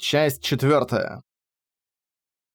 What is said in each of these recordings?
Часть четвертая.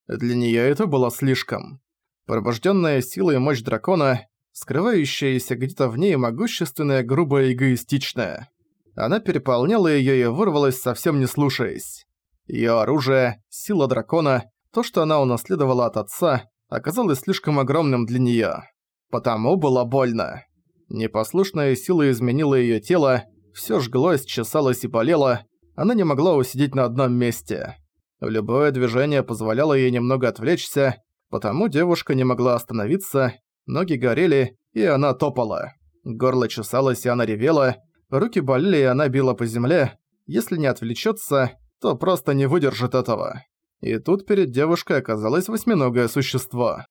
Для нее это было слишком. Пробужденная сила и мощь дракона, скрывающаяся где-то в ней могущественная, грубая и эгоистичная. Она переполняла ее и вырвалась, совсем не слушаясь. Ее оружие, сила дракона, то, что она унаследовала от отца, оказалось слишком огромным для нее. Потому было больно. Непослушная сила изменила ее тело, все жглось, чесалось и болело, она не могла усидеть на одном месте. Любое движение позволяло ей немного отвлечься, потому девушка не могла остановиться, ноги горели, и она топала. Горло чесалось, и она ревела, руки болели, и она била по земле. Если не отвлечется, то просто не выдержит этого. И тут перед девушкой оказалось восьминогое существо.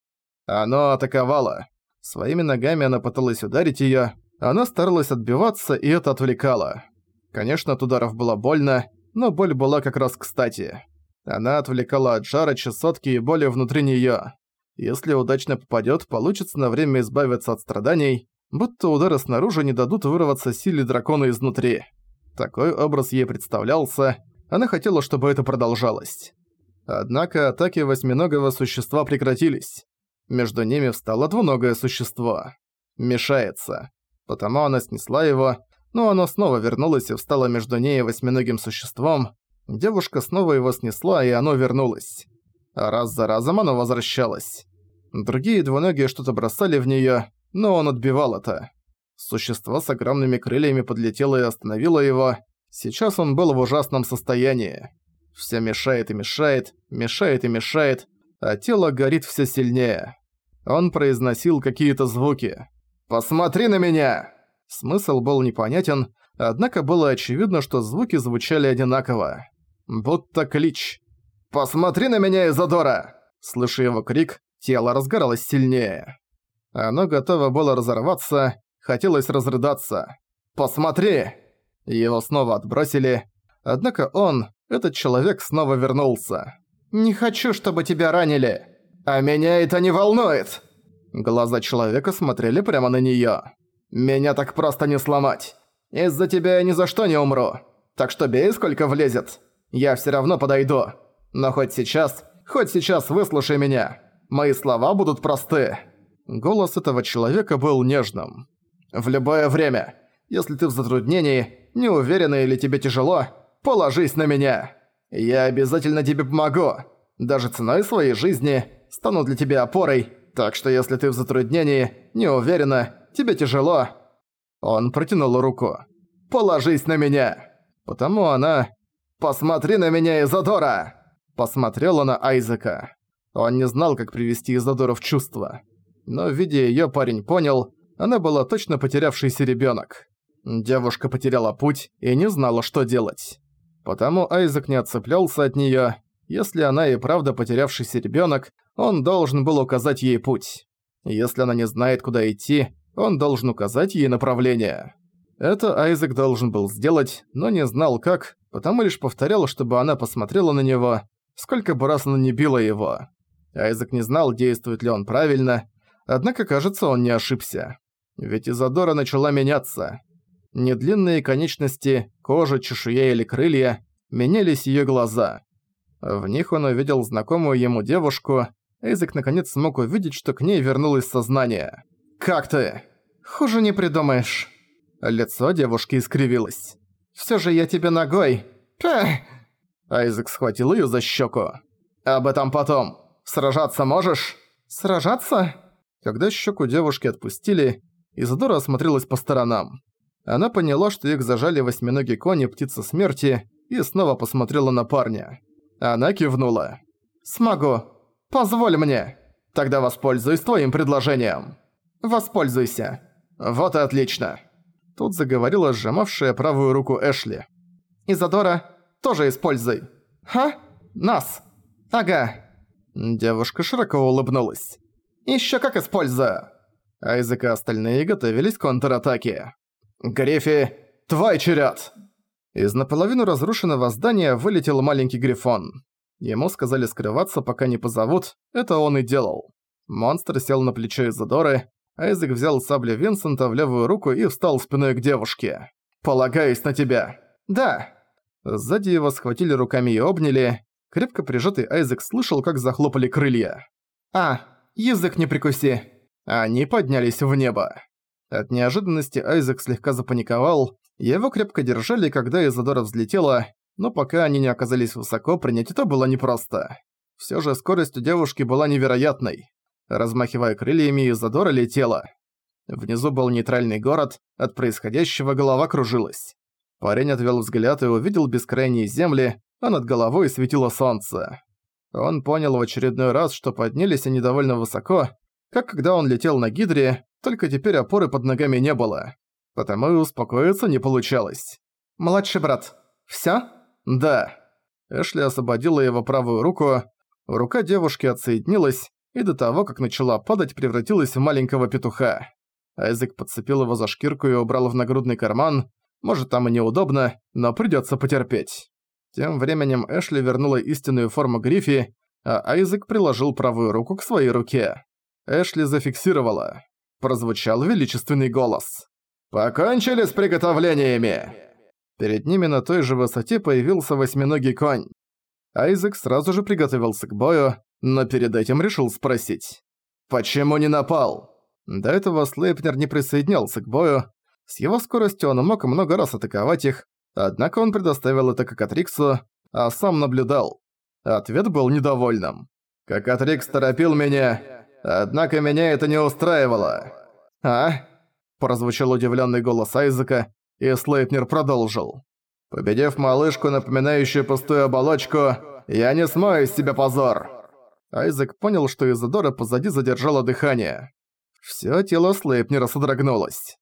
Оно атаковало. Своими ногами она пыталась ударить её, она старалась отбиваться, и это отвлекало. Конечно, от ударов было больно, но боль была как раз кстати. Она отвлекала от жара, чесотки и боли внутри неё. Если удачно попадёт, получится на время избавиться от страданий, будто удары снаружи не дадут вырваться силе дракона изнутри. Такой образ ей представлялся, она хотела, чтобы это продолжалось. Однако атаки восьминогого существа прекратились. Между ними встало двуногое существо. Мешается. Потому она снесла его, но оно снова вернулось и встало между ней и восьминогим существом. Девушка снова его снесла, и оно вернулось. А раз за разом оно возвращалось. Другие двуногие что-то бросали в неё, но он отбивал это. Существо с огромными крыльями подлетело и остановило его. Сейчас он был в ужасном состоянии. Всё мешает и мешает, мешает и мешает, а тело горит всё сильнее. Он произносил какие-то звуки. «Посмотри на меня!» Смысл был непонятен, однако было очевидно, что звуки звучали одинаково. Будто клич. «Посмотри на меня, Изодора!» Слыша его крик, тело разгоралось сильнее. Оно готово было разорваться, хотелось разрыдаться. «Посмотри!» Его снова отбросили, однако он, этот человек, снова вернулся. «Не хочу, чтобы тебя ранили!» «А меня это не волнует!» Глаза человека смотрели прямо на неё. «Меня так просто не сломать. Из-за тебя я ни за что не умру. Так что бей, сколько влезет. Я всё равно подойду. Но хоть сейчас, хоть сейчас выслушай меня. Мои слова будут просты». Голос этого человека был нежным. «В любое время. Если ты в затруднении, не уверена или тебе тяжело, положись на меня. Я обязательно тебе помогу. Даже ценой своей жизни стану для тебя опорой, так что если ты в затруднении, не уверена, тебе тяжело...» Он протянул руку. «Положись на меня!» Потому она... «Посмотри на меня, Изодора!» Посмотрела на Айзека. Он не знал, как привести Изодору в чувство. Но, видя её, парень понял, она была точно потерявшийся ребёнок. Девушка потеряла путь и не знала, что делать. Потому Айзек не отцеплялся от неё. Если она и правда потерявшийся ребёнок, он должен был указать ей путь. Если она не знает, куда идти, он должен указать ей направление. Это Айзек должен был сделать, но не знал как, потому лишь повторял, чтобы она посмотрела на него, сколько бы раз она не била его. Айзек не знал, действует ли он правильно, однако, кажется, он не ошибся. Ведь Изодора начала меняться. Недлинные конечности, кожа, чешуя или крылья менялись ее глаза. В них он увидел знакомую ему девушку, Эйзек наконец смог увидеть, что к ней вернулось сознание. «Как ты?» «Хуже не придумаешь». Лицо девушки искривилось. «Всё же я тебе ногой». Пах! Айзек схватил её за щеку. «Об этом потом. Сражаться можешь?» «Сражаться?» Когда щеку девушки отпустили, Изодора осмотрелась по сторонам. Она поняла, что их зажали восьминогий конь и птица смерти, и снова посмотрела на парня. Она кивнула. «Смогу. Позволь мне. Тогда воспользуюсь твоим предложением. Воспользуйся. Вот и отлично. Тут заговорила сжимавшая правую руку Эшли. Изадора, тоже используй. Ха? Нас. Ага. Девушка широко улыбнулась. Ещё как использую. Айзек и остальные готовились к контратаке. «Гриффи, твой черед!» Из наполовину разрушенного здания вылетел маленький грифон. Ему сказали скрываться, пока не позовут, это он и делал. Монстр сел на плечо Изодоры, Айзек взял саблю Винсента в левую руку и встал спиной к девушке. «Полагаюсь на тебя». «Да». Сзади его схватили руками и обняли. Крепко прижатый Айзек слышал, как захлопали крылья. «А, язык не прикуси!» Они поднялись в небо. От неожиданности Айзек слегка запаниковал. Его крепко держали, когда Изодора взлетела, но пока они не оказались высоко, принять это было непросто. Всё же скорость у девушки была невероятной. Размахивая крыльями, Изодора летела. Внизу был нейтральный город, от происходящего голова кружилась. Парень отвел взгляд и увидел бескрайние земли, а над головой светило солнце. Он понял в очередной раз, что поднялись они довольно высоко, как когда он летел на Гидре, только теперь опоры под ногами не было. Потому и успокоиться не получалось. «Младший брат, всё?» «Да». Эшли освободила его правую руку, рука девушки отсоединилась, и до того, как начала падать, превратилась в маленького петуха. Айзек подцепил его за шкирку и убрал в нагрудный карман. Может, там и неудобно, но придётся потерпеть. Тем временем Эшли вернула истинную форму Гриффи, а Айзек приложил правую руку к своей руке. Эшли зафиксировала. Прозвучал величественный голос. «Покончили с приготовлениями!» Перед ними на той же высоте появился восьминогий конь. Айзек сразу же приготовился к бою, но перед этим решил спросить. «Почему не напал?» До этого Слейпнер не присоединялся к бою. С его скоростью он мог много раз атаковать их, однако он предоставил это Кокатриксу, а сам наблюдал. Ответ был недовольным. «Кокатрикс торопил меня, однако меня это не устраивало». «А?» – прозвучал удивленный голос Айзека, и Слейпнер продолжил. «Победив малышку, напоминающую пустую оболочку, я не смою из себя позор!» Айзек понял, что Изодора позади задержала дыхание. Всё тело Слейпнера содрогнулось.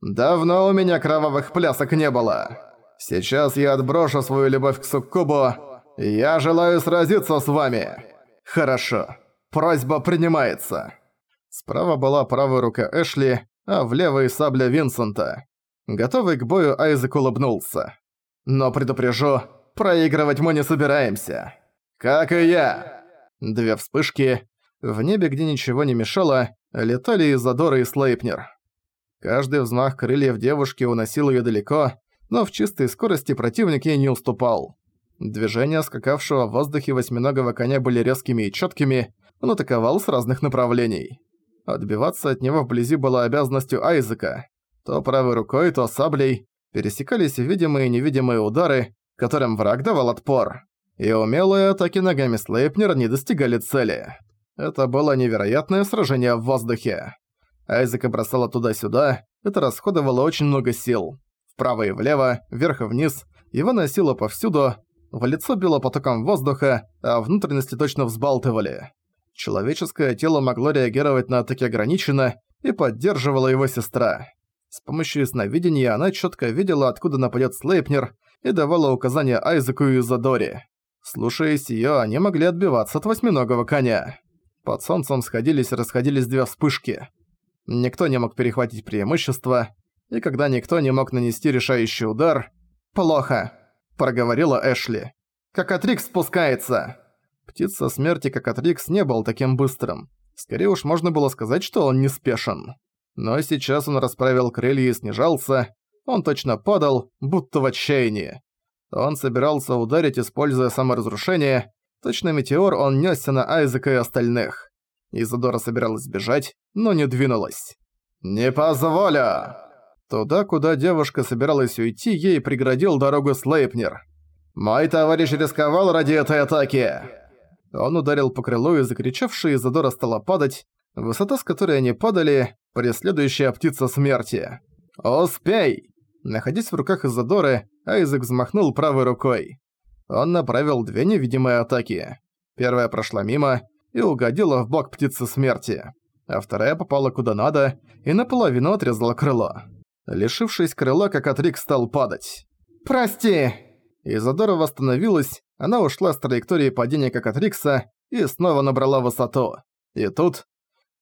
«Давно у меня кровавых плясок не было. Сейчас я отброшу свою любовь к Суккубу. Я желаю сразиться с вами. Хорошо. Просьба принимается». Справа была правая рука Эшли, а влево и сабля Винсента. Готовый к бою, Айзек улыбнулся. «Но предупрежу, проигрывать мы не собираемся. Как и я!» Две вспышки. В небе, где ничего не мешало, летали Изодора и Слейпнер. Каждый взмах крыльев девушки уносил её далеко, но в чистой скорости противник ей не уступал. Движения скакавшего в воздухе восьминогого коня были резкими и чёткими, он атаковал с разных направлений. Отбиваться от него вблизи была обязанностью Айзека. То правой рукой, то саблей пересекались видимые и невидимые удары, которым враг давал отпор. И умелые атаки ногами Слейпнера не достигали цели. Это было невероятное сражение в воздухе. Айзека бросала туда-сюда, это расходовало очень много сил. Вправо и влево, вверх и вниз, его носило повсюду, в лицо било потоком воздуха, а внутренности точно взбалтывали. Человеческое тело могло реагировать на атаки ограниченно, и поддерживала его сестра. С помощью сновидения она четко видела, откуда нападет Слейпнер, и давала указания Айзеку и Изадоре. Слушаясь ее, они могли отбиваться от восьминогого коня. Под солнцем сходились и расходились две вспышки. Никто не мог перехватить преимущество, и когда никто не мог нанести решающий удар... «Плохо», — проговорила Эшли. «Кокатрикс спускается!» Птица смерти Кокатрикс не был таким быстрым. Скорее уж можно было сказать, что он не спешен. Но сейчас он расправил крылья и снижался. Он точно падал, будто в отчаянии. Он собирался ударить, используя саморазрушение. Точно метеор он нёсся на Айзека и остальных. Изодора собиралась бежать, но не двинулась. «Не позволю!» Туда, куда девушка собиралась уйти, ей преградил дорогу Слейпнер. «Мой товарищ рисковал ради этой атаки!» Он ударил по крылу, и закричавшая Изодора стала падать, высота с которой они падали, преследующая птица смерти. «Успей!» Находясь в руках Изодоры, Айзек взмахнул правой рукой. Он направил две невидимые атаки. Первая прошла мимо и угодила в бок птицы смерти, а вторая попала куда надо и наполовину отрезала крыло. Лишившись крыла, как Атрик стал падать. «Прости!» Изодора восстановилась, она ушла с траектории падения как Атрикса и снова набрала высоту. И тут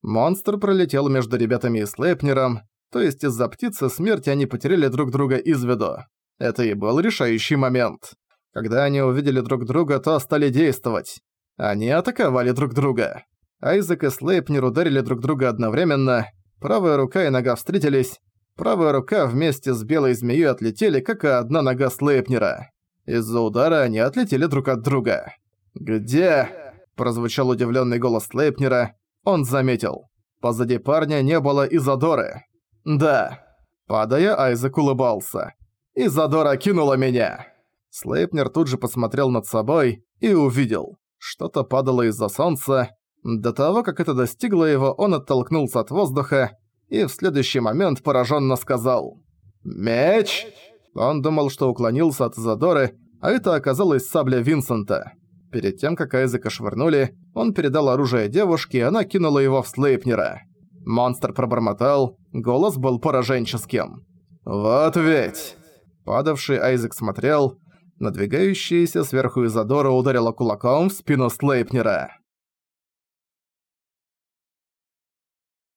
Монстр пролетел между ребятами и Слейпнером, то есть из-за птицы смерти они потеряли друг друга из виду. Это и был решающий момент. Когда они увидели друг друга, то стали действовать. Они атаковали друг друга. Айзек и Слейпнер ударили друг друга одновременно, правая рука и нога встретились, правая рука вместе с белой змеей отлетели, как и одна нога Слейпнера. Из-за удара они отлетели друг от друга. «Где?» – прозвучал удивленный голос Слейпнера. Он заметил. Позади парня не было Изадоры. «Да». Падая, Айзек улыбался. «Изадора кинула меня!» Слейпнер тут же посмотрел над собой и увидел. Что-то падало из-за солнца. До того, как это достигло его, он оттолкнулся от воздуха и в следующий момент пораженно сказал «Меч!». Он думал, что уклонился от Изадоры, а это оказалась сабля Винсента. Перед тем, как Айзека швырнули, он передал оружие девушке, и она кинула его в Слейпнера. Монстр пробормотал, голос был пораженческим. «Вот ведь!» Падавший Айзек смотрел, надвигающаяся сверху Изадора ударила кулаком в спину Слейпнера.